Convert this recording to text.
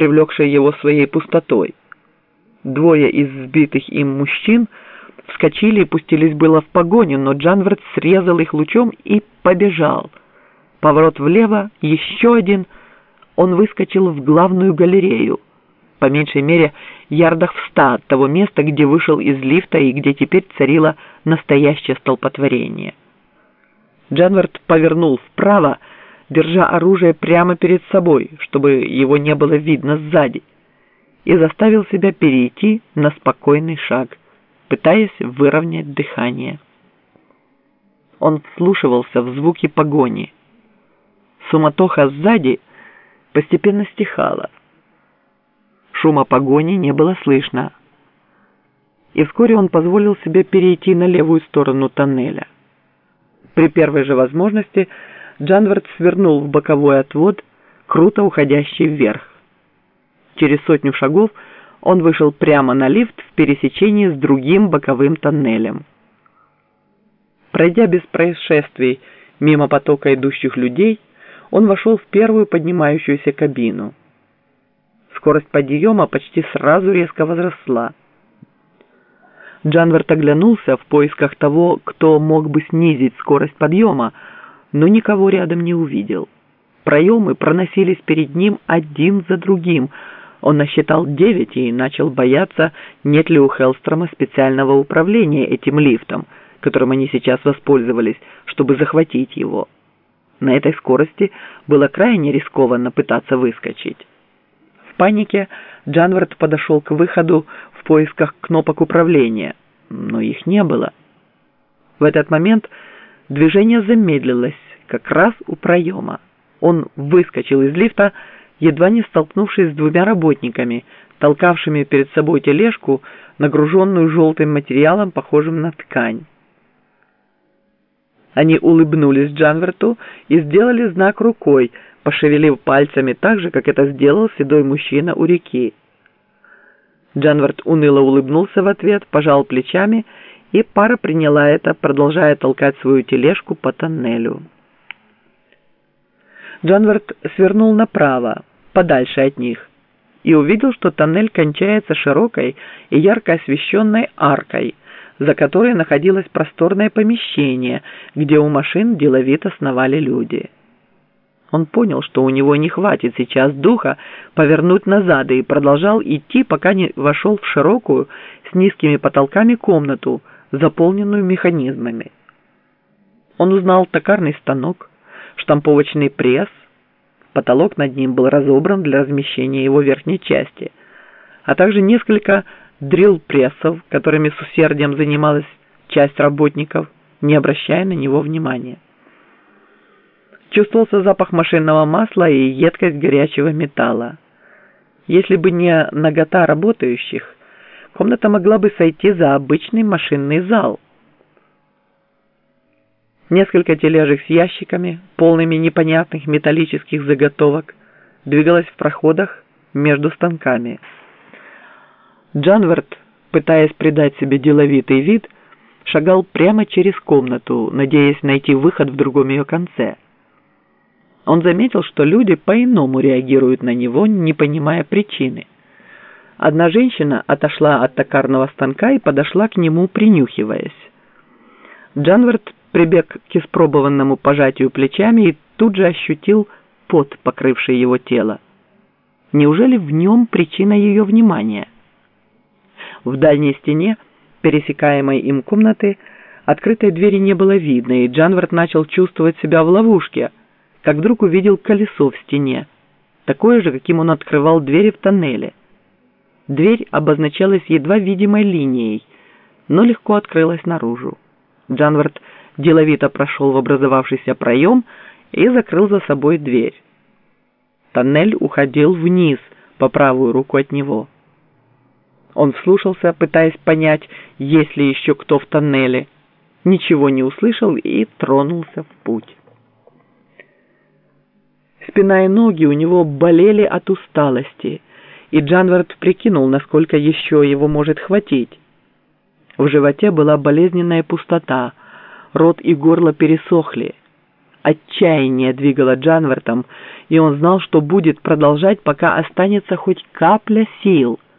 привлекшая его своей пустотой. Двое из сбитых им мужчин вскочили и пустились было в погоню, но Джанвард срезал их лучом и побежал. Поворот влево, еще один. Он выскочил в главную галерею. По меньшей мере, ярдах в ста от того места, где вышел из лифта и где теперь царило настоящее столпотворение. Джанвард повернул вправо, держа оружие прямо перед собой, чтобы его не было видно сзади, и заставил себя перейти на спокойный шаг, пытаясь выровнять дыхание. Он вслушивался в звуки погони. Суматоха сзади постепенно стихала. Шума погони не было слышно. И вскоре он позволил себе перейти на левую сторону тоннеля. При первой же возможности Джанвард свернул в боковой отвод, круто уходящий вверх. Через сотню шагов он вышел прямо на лифт в пересечении с другим боковым тоннелем. Пройдя без происшествий мимо потока идущих людей, он вошел в первую поднимающуюся кабину. Скорость подъема почти сразу резко возросла. Джанверт оглянулся в поисках того, кто мог бы снизить скорость подъема, но никого рядом не увидел. Проемы проносились перед ним один за другим. Он насчитал девять и начал бояться, нет ли у Хеллстрома специального управления этим лифтом, которым они сейчас воспользовались, чтобы захватить его. На этой скорости было крайне рискованно пытаться выскочить. В панике Джанвард подошел к выходу в поисках кнопок управления, но их не было. В этот момент Движение замедлилось как раз у проема. Он выскочил из лифта, едва не столкнувшись с двумя работниками, толкавшими перед собой тележку, нагруженную желтым материалом, похожим на ткань. Они улыбнулись Джанверту и сделали знак рукой, пошевелив пальцами так же, как это сделал седой мужчина у реки. Джанвард уныло улыбнулся в ответ, пожал плечами и пара приняла это, продолжая толкать свою тележку по тоннелю. Джанвард свернул направо, подальше от них, и увидел, что тоннель кончается широкой и ярко освещенной аркой, за которой находилось просторное помещение, где у машин деловито сновали люди. Он понял, что у него не хватит сейчас духа повернуть назад и продолжал идти, пока не вошел в широкую с низкими потолками комнату, заполненную механизмами. Он узнал токарный станок, штамповочный пресс, потолок над ним был разобран для размещения его верхней части, а также несколько дрилл-прессов, которыми с усердием занималась часть работников, не обращая на него внимания. Чувствовался запах машинного масла и едкость горячего металла. Если бы не нагота работающих, комната могла бы сойти за обычный машинный зал. Несколько тележек с ящиками, полными непонятных металлических заготовок, двигалось в проходах между станками. Джанверт, пытаясь придать себе деловитый вид, шагал прямо через комнату, надеясь найти выход в другом ее конце. Он заметил, что люди по-иному реагируют на него, не понимая причины. Одна женщина отошла от токарного станка и подошла к нему, принюхиваясь. Джанвард прибег к испробованному пожатию плечами и тут же ощутил пот, покрывший его тело. Неужели в нем причина ее внимания? В дальней стене, пересекаемой им комнаты, открытой двери не было видно, и Джанвард начал чувствовать себя в ловушке, как вдруг увидел колесо в стене, такое же, каким он открывал двери в тоннеле. Дверь обозначалась едва видимой линией, но легко открылась наружу. Джанвард деловито прошел в образовавшийся проем и закрыл за собой дверь. Тоннель уходил вниз по правую руку от него. Он вслушался, пытаясь понять, есть ли еще кто в тоннеле. Ничего не услышал и тронулся в путь. Спина и ноги у него болели от усталости – и Джанвард прикинул, насколько еще его может хватить. В животе была болезненная пустота, рот и горло пересохли, Отчаяние двигало Джанвертом, и он знал, что будет продолжать, пока останется хоть капля сил –